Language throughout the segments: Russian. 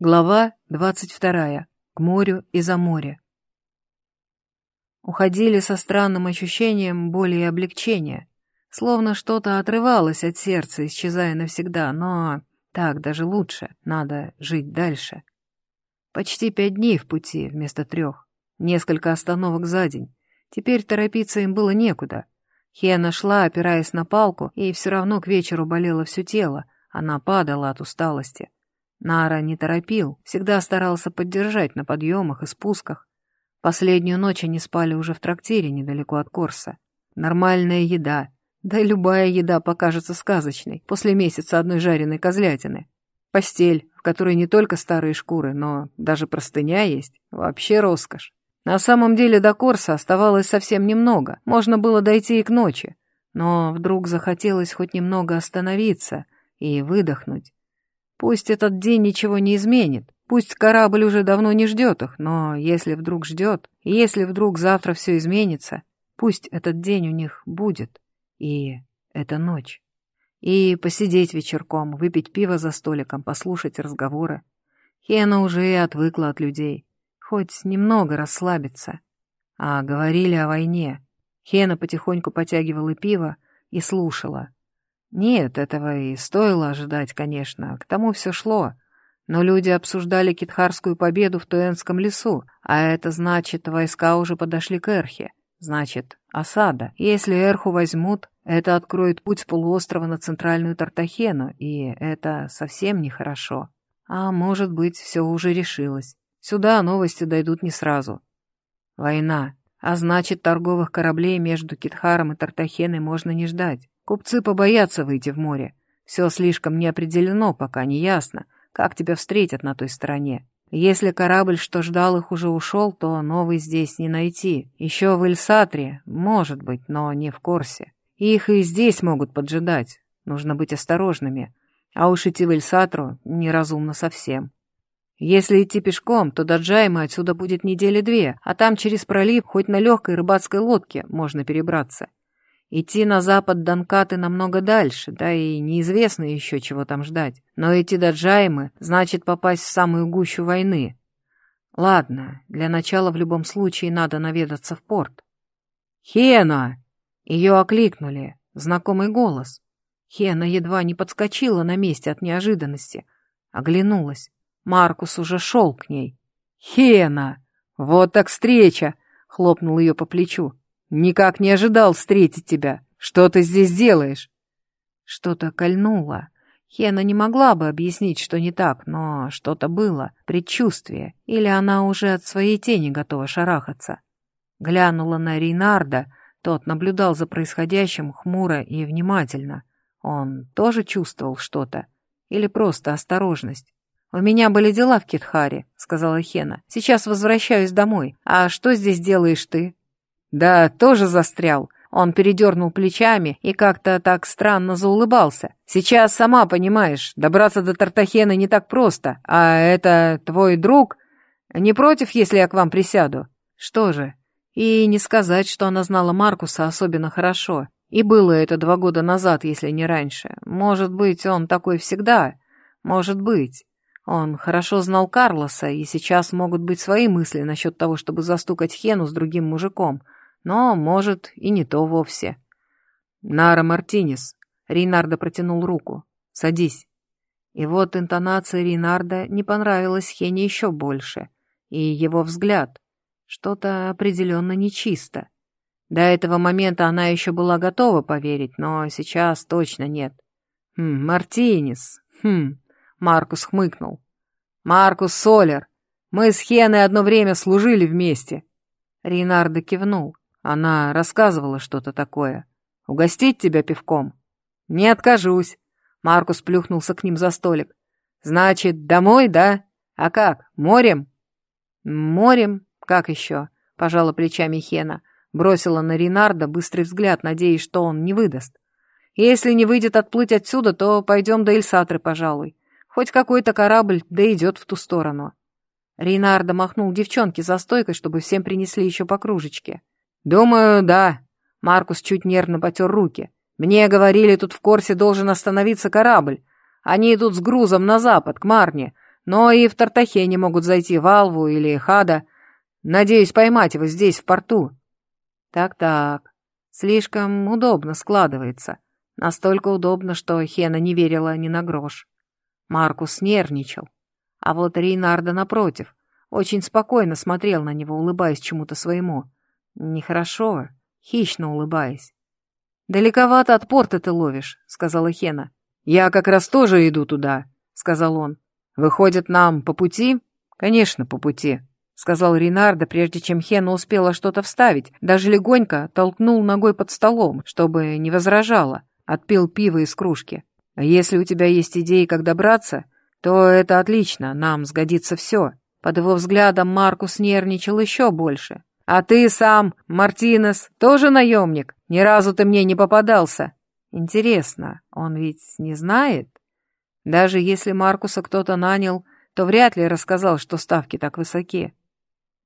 Глава двадцать вторая. К морю и за море. Уходили со странным ощущением боли и облегчения, словно что-то отрывалось от сердца, исчезая навсегда, но так даже лучше, надо жить дальше. Почти пять дней в пути вместо трех, несколько остановок за день. Теперь торопиться им было некуда. Хена шла, опираясь на палку, и все равно к вечеру болело все тело, она падала от усталости. Нара не торопил, всегда старался поддержать на подъемах и спусках. Последнюю ночь они спали уже в трактире недалеко от Корса. Нормальная еда, да и любая еда покажется сказочной после месяца одной жареной козлятины. Постель, в которой не только старые шкуры, но даже простыня есть, вообще роскошь. На самом деле до Корса оставалось совсем немного, можно было дойти и к ночи. Но вдруг захотелось хоть немного остановиться и выдохнуть. Пусть этот день ничего не изменит, пусть корабль уже давно не ждет их, но если вдруг ждет, если вдруг завтра все изменится, пусть этот день у них будет, и это ночь. И посидеть вечерком, выпить пиво за столиком, послушать разговоры. Хена уже и отвыкла от людей, хоть немного расслабиться. А говорили о войне. Хена потихоньку потягивала пиво и слушала — нет, этого и стоило ожидать, конечно, к тому все шло. Но люди обсуждали китхарскую победу в Туэнском лесу, а это значит, войска уже подошли к Эрхе. Значит, осада. Если Эрху возьмут, это откроет путь с полуострова на центральную Тартахену, и это совсем нехорошо. А может быть, все уже решилось. Сюда новости дойдут не сразу. Война. А значит, торговых кораблей между Китхаром и Тартахеной можно не ждать. Купцы побоятся выйти в море. Все слишком неопределено, пока не ясно, как тебя встретят на той стороне. Если корабль, что ждал их, уже ушел, то новый здесь не найти. Еще в Эльсатре, может быть, но не в Корсе. Их и здесь могут поджидать. Нужно быть осторожными. А уж идти в Эльсатру неразумно совсем. Если идти пешком, то до Джайма отсюда будет недели две, а там через пролив хоть на легкой рыбацкой лодке можно перебраться. Идти на запад Донкаты намного дальше, да и неизвестно еще, чего там ждать. Но идти до Джаймы значит попасть в самую гущу войны. Ладно, для начала в любом случае надо наведаться в порт. «Хена!» Ее окликнули. Знакомый голос. Хена едва не подскочила на месте от неожиданности. Оглянулась. Маркус уже шел к ней. «Хена! Вот так встреча!» — хлопнул ее по плечу. Никак не ожидал встретить тебя. Что ты здесь делаешь?» Что-то кольнуло. Хена не могла бы объяснить, что не так, но что-то было, предчувствие, или она уже от своей тени готова шарахаться. Глянула на Рейнарда, тот наблюдал за происходящим хмуро и внимательно. Он тоже чувствовал что-то? Или просто осторожность? «У меня были дела в Китхаре», — сказала Хена. «Сейчас возвращаюсь домой. А что здесь делаешь ты?» «Да, тоже застрял». Он передернул плечами и как-то так странно заулыбался. «Сейчас, сама понимаешь, добраться до Тартахена не так просто. А это твой друг? Не против, если я к вам присяду?» «Что же?» И не сказать, что она знала Маркуса особенно хорошо. И было это два года назад, если не раньше. Может быть, он такой всегда. Может быть. Он хорошо знал Карлоса, и сейчас могут быть свои мысли насчет того, чтобы застукать Хену с другим мужиком — но, может, и не то вовсе. «Нара Мартинес», — Рейнардо протянул руку, — «садись». И вот интонация Рейнарда не понравилась Хене еще больше, и его взгляд. Что-то определенно нечисто. До этого момента она еще была готова поверить, но сейчас точно нет. «Хм, Мартинес, хм», — Маркус хмыкнул. «Маркус Солер, мы с Хеной одно время служили вместе». Рейнардо кивнул. Она рассказывала что-то такое. Угостить тебя пивком? Не откажусь. Маркус плюхнулся к ним за столик. Значит, домой, да? А как, морем? Морем? Как еще? Пожала плечами Хена. Бросила на Ринарда быстрый взгляд, надеясь, что он не выдаст. Если не выйдет отплыть отсюда, то пойдем до Эльсатры, пожалуй. Хоть какой-то корабль да идет в ту сторону. Рейнардо махнул девчонке за стойкой, чтобы всем принесли еще по кружечке. «Думаю, да». Маркус чуть нервно потер руки. «Мне говорили, тут в Корсе должен остановиться корабль. Они идут с грузом на запад, к Марне. Но и в Тартахене могут зайти Валву или Хада. Надеюсь поймать его здесь, в порту. Так-так, слишком удобно складывается. Настолько удобно, что Хена не верила ни на грош. Маркус нервничал. А вот Рейнарда, напротив, очень спокойно смотрел на него, улыбаясь чему-то своему. Нехорошо, хищно улыбаясь. «Далековато от порта ты ловишь», — сказала Хена. «Я как раз тоже иду туда», — сказал он. «Выходит, нам по пути?» «Конечно, по пути», — сказал Ринардо, прежде чем Хена успела что-то вставить, даже легонько толкнул ногой под столом, чтобы не возражала, отпил пиво из кружки. «А если у тебя есть идеи, как добраться, то это отлично, нам сгодится все». Под его взглядом Маркус нервничал еще больше. «А ты сам, Мартинес, тоже наемник? Ни разу ты мне не попадался». Интересно, он ведь не знает? Даже если Маркуса кто-то нанял, то вряд ли рассказал, что ставки так высоки.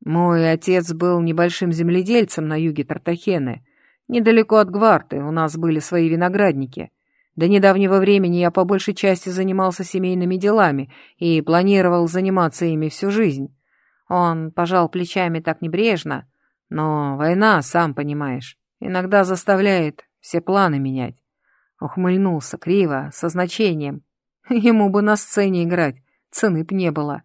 Мой отец был небольшим земледельцем на юге Тартахены. Недалеко от Гварты у нас были свои виноградники. До недавнего времени я по большей части занимался семейными делами и планировал заниматься ими всю жизнь. Он пожал плечами так небрежно, но война, сам понимаешь, иногда заставляет все планы менять. Ухмыльнулся криво, со значением. Ему бы на сцене играть, цены б не было.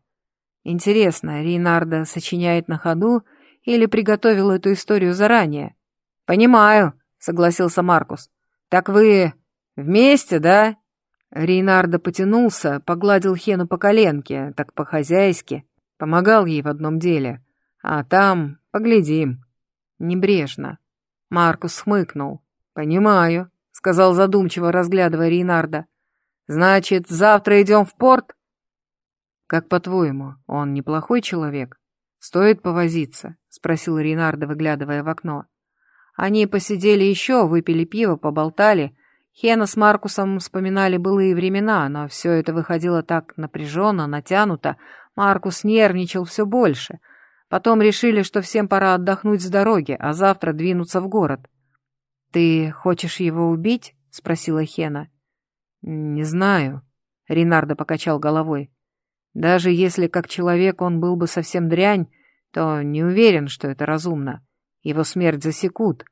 Интересно, Рейнарда сочиняет на ходу или приготовил эту историю заранее? «Понимаю», — согласился Маркус. «Так вы вместе, да?» Рейнарда потянулся, погладил Хену по коленке, так по-хозяйски, помогал ей в одном деле. А там поглядим. Небрежно. Маркус хмыкнул. «Понимаю», сказал задумчиво, разглядывая Рейнарда. «Значит, завтра идем в порт?» «Как по-твоему, он неплохой человек? Стоит повозиться?» — спросил Рейнарда, выглядывая в окно. Они посидели еще, выпили пиво, поболтали. Хена с Маркусом вспоминали былые времена, но все это выходило так напряженно, натянуто. Маркус нервничал все больше. Потом решили, что всем пора отдохнуть с дороги, а завтра двинуться в город. «Ты хочешь его убить?» — спросила Хена. «Не знаю», — Ренардо покачал головой. «Даже если как человек он был бы совсем дрянь, то не уверен, что это разумно. Его смерть засекут.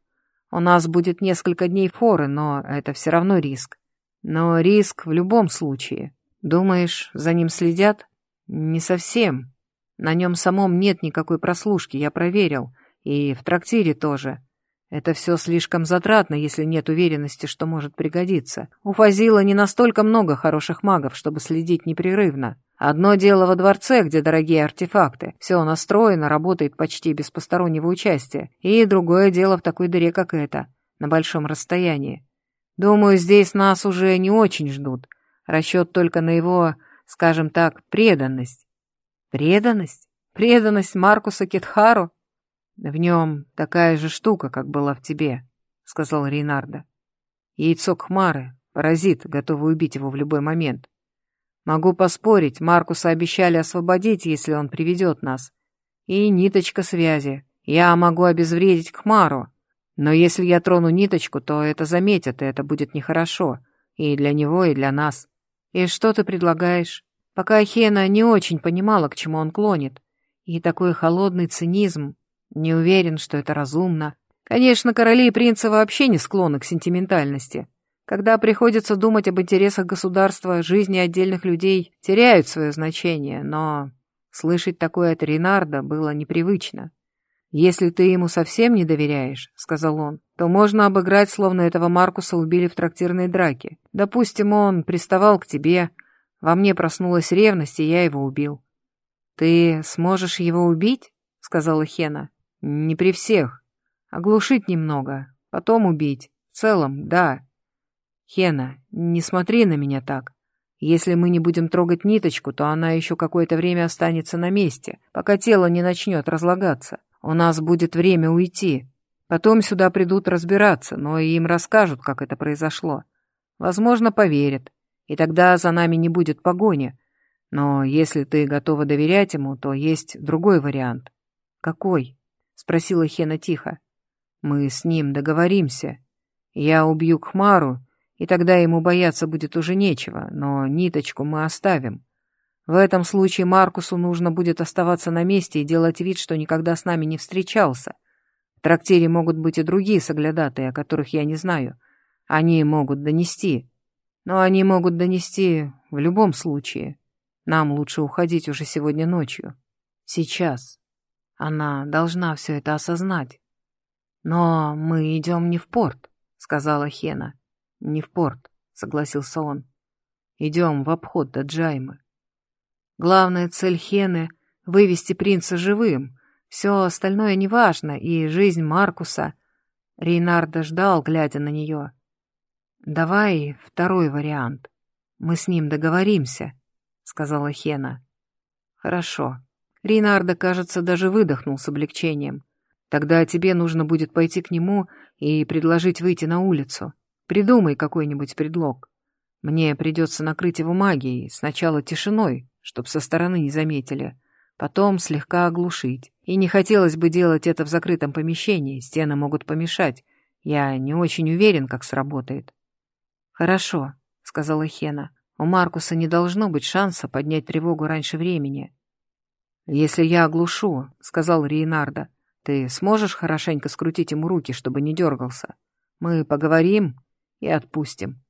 У нас будет несколько дней форы, но это все равно риск. Но риск в любом случае. Думаешь, за ним следят? Не совсем. На нем самом нет никакой прослушки, я проверил. И в трактире тоже. Это все слишком затратно, если нет уверенности, что может пригодиться. У Фазила не настолько много хороших магов, чтобы следить непрерывно. Одно дело во дворце, где дорогие артефакты. Все настроено, работает почти без постороннего участия. И другое дело в такой дыре, как эта, на большом расстоянии. Думаю, здесь нас уже не очень ждут. Расчет только на его, скажем так, преданность. Преданность? Преданность Маркуса Китхару? «В нем такая же штука, как была в тебе», — сказал Рейнардо. «Яйцо Кхмары, паразит, готовый убить его в любой момент. Могу поспорить, Маркуса обещали освободить, если он приведет нас. И ниточка связи. Я могу обезвредить Кхмару, но если я трону ниточку, то это заметят, и это будет нехорошо. И для него, и для нас. И что ты предлагаешь? Пока Хена не очень понимала, к чему он клонит. И такой холодный цинизм, не уверен, что это разумно. Конечно, короли и принцы вообще не склонны к сентиментальности. Когда приходится думать об интересах государства, жизни отдельных людей теряют свое значение, но слышать такое от Ренарда было непривычно. «Если ты ему совсем не доверяешь», — сказал он, — «то можно обыграть, словно этого Маркуса убили в трактирной драке. Допустим, он приставал к тебе, во мне проснулась ревность, и я его убил». «Ты сможешь его убить?» — сказала Хена. Не при всех. Оглушить немного, потом убить. В целом, да. Хена, не смотри на меня так. Если мы не будем трогать ниточку, то она еще какое-то время останется на месте, пока тело не начнет разлагаться. У нас будет время уйти. Потом сюда придут разбираться, но им расскажут, как это произошло. Возможно, поверят. И тогда за нами не будет погони. Но если ты готова доверять ему, то есть другой вариант. Какой? — спросила Хена тихо. «Мы с ним договоримся. Я убью Кхмару, и тогда ему бояться будет уже нечего, но ниточку мы оставим. В этом случае Маркусу нужно будет оставаться на месте и делать вид, что никогда с нами не встречался. В трактире могут быть и другие соглядатые, о которых я не знаю. Они могут донести. Но они могут донести в любом случае. Нам лучше уходить уже сегодня ночью. Сейчас. Она должна все это осознать. Но мы идем не в порт, сказала Хена. Не в порт, согласился он. Идем в обход до Джаймы. Главная цель Хены — вывести принца живым. Все остальное неважно, и жизнь Маркуса. Рейнарда ждал, глядя на нее. «Давай второй вариант. Мы с ним договоримся», — сказала Хена. «Хорошо». Рейнарда, кажется, даже выдохнул с облегчением. «Тогда тебе нужно будет пойти к нему и предложить выйти на улицу. Придумай какой-нибудь предлог. Мне придется накрыть его магией, сначала тишиной, чтоб со стороны не заметили, потом слегка оглушить. И не хотелось бы делать это в закрытом помещении, стены могут помешать. Я не очень уверен, как сработает. «Хорошо», — сказала Хена. «У Маркуса не должно быть шанса поднять тревогу раньше времени». «Если я оглушу», — сказал Рейнарда, — «ты сможешь хорошенько скрутить ему руки, чтобы не дергался? Мы поговорим и отпустим».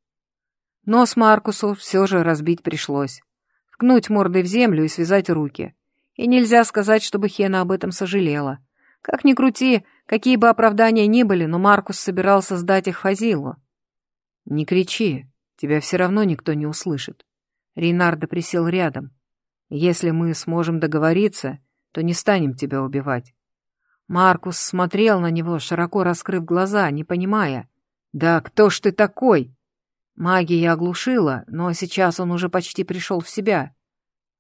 Нос Маркусу все же разбить пришлось ткнуть мордой в землю и связать руки. И нельзя сказать, чтобы Хена об этом сожалела. Как ни крути, какие бы оправдания ни были, но Маркус собирался сдать их Фазилу. «Не кричи, тебя все равно никто не услышит». Рейнардо присел рядом. «Если мы сможем договориться, то не станем тебя убивать». Маркус смотрел на него, широко раскрыв глаза, не понимая. «Да кто ж ты такой?» Магия оглушила, но сейчас он уже почти пришел в себя.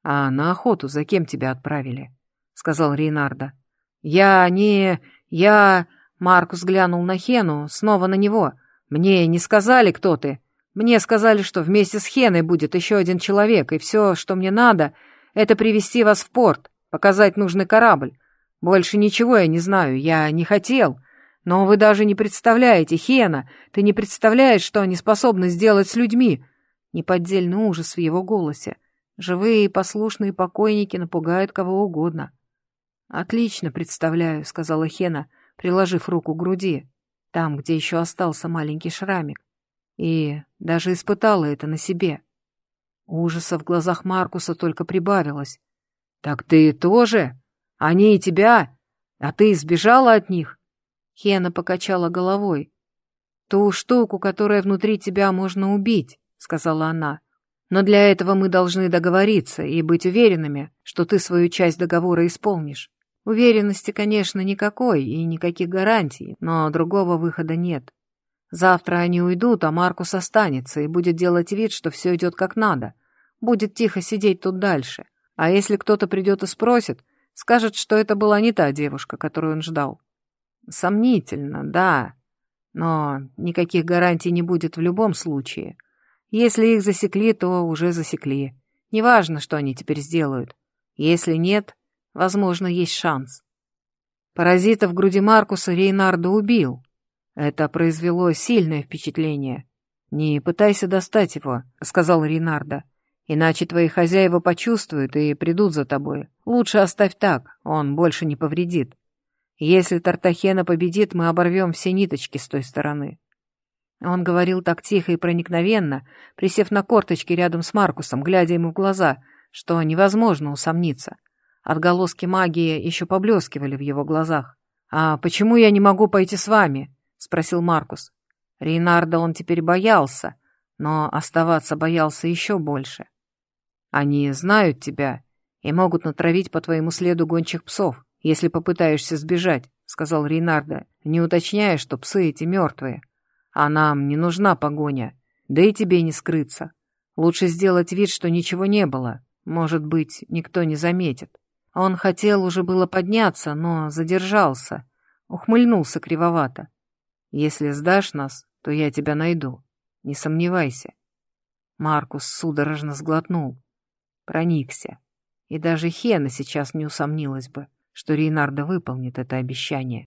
«А на охоту за кем тебя отправили?» — сказал Рейнарда. «Я не... я...» Маркус глянул на Хену, снова на него. «Мне не сказали, кто ты. Мне сказали, что вместе с Хеной будет еще один человек, и все, что мне надо, это привести вас в порт, показать нужный корабль. Больше ничего я не знаю, я не хотел. Но вы даже не представляете, Хена, ты не представляешь, что они способны сделать с людьми. Неподдельный ужас в его голосе. Живые и послушные покойники напугают кого угодно. «Отлично представляю», — сказала Хена, приложив руку к груди, там, где еще остался маленький шрамик. И даже испытала это на себе. Ужаса в глазах Маркуса только прибавилось. «Так ты тоже? Они и тебя? А ты избежала от них?» Хена покачала головой. «Ту штуку, которая внутри тебя можно убить», — сказала она. «Но для этого мы должны договориться и быть уверенными, что ты свою часть договора исполнишь. Уверенности, конечно, никакой и никаких гарантий, но другого выхода нет. Завтра они уйдут, а Маркус останется и будет делать вид, что все идет как надо. Будет тихо сидеть тут дальше. А если кто-то придет и спросит, скажет, что это была не та девушка, которую он ждал. Сомнительно, да. Но никаких гарантий не будет в любом случае. Если их засекли, то уже засекли. Неважно, что они теперь сделают. Если нет, возможно, есть шанс. Паразита в груди Маркуса Рейнарда убил. Это произвело сильное впечатление. «Не пытайся достать его», — сказал Рейнарда. «Иначе твои хозяева почувствуют и придут за тобой. Лучше оставь так, он больше не повредит». Если Тартахена победит, мы оборвем все ниточки с той стороны. Он говорил так тихо и проникновенно, присев на корточки рядом с Маркусом, глядя ему в глаза, что невозможно усомниться. Отголоски магии еще поблескивали в его глазах. «А почему я не могу пойти с вами?» — спросил Маркус. Рейнарда он теперь боялся, но оставаться боялся еще больше. «Они знают тебя и могут натравить по твоему следу гончих псов если попытаешься сбежать», — сказал Рейнарда, не уточняя, что псы эти мертвые. «А нам не нужна погоня, да и тебе не скрыться. Лучше сделать вид, что ничего не было. Может быть, никто не заметит». Он хотел уже было подняться, но задержался, ухмыльнулся кривовато. «Если сдашь нас, то я тебя найду. Не сомневайся». Маркус судорожно сглотнул. Проникся. И даже Хена сейчас не усомнилась бы что Рейнарда выполнит это обещание.